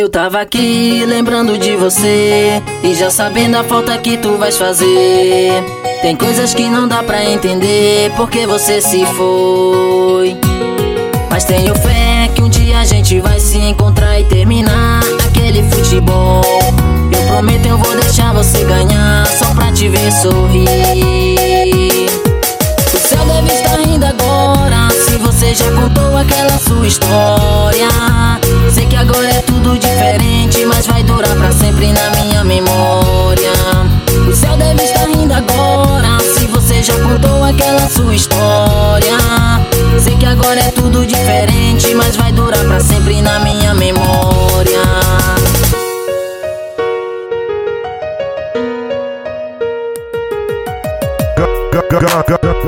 Eu tava aqui lembrando de você E já sabendo a falta que tu vais fazer. Tem coisas que não dá pra entender Porque você se foi. Mas tenho fé que um dia a gente vai se encontrar e terminar aquele futebol. Eu prometo eu vou deixar você ganhar Só pra te ver sorrir. O céu deve estar rindo agora Se você já contou aquela sua história. Sei que agora é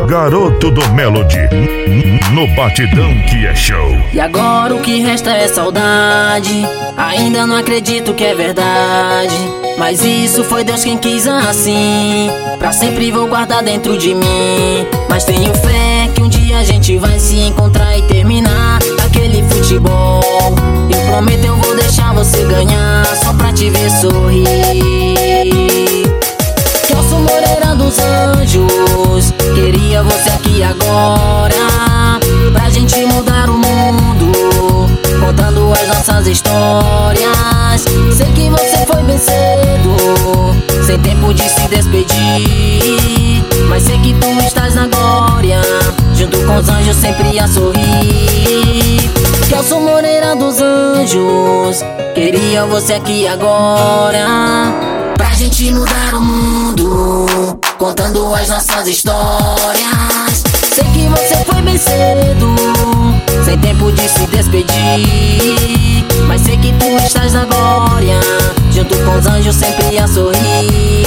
Garoto do Melody, no batidão que é show. E agora o que resta é saudade. Ainda não acredito que é verdade. Mas isso foi Deus quem quis assim. Pra sempre vou guardar dentro de mim. Mas tenho fé que um dia a gente vai se encontrar e terminar aquele futebol. Eu prometo eu vou deixar você ganhar só pra te ver sorrir. Agora Pra gente mudar o mundo Contando as nossas histórias. Sei que você foi bem cedo Sem tempo de se despedir. Mas sei que tu estás na glória Junto com os anjos sempre a sorrir. Celso Moreira dos Anjos Queria você aqui agora. Pra gente mudar o mundo Contando as nossas histórias Sei que você foi bem cedo Sem tempo de se despedir. Mas sei que tu estás na glória Junto com os anjos sempre a sorrir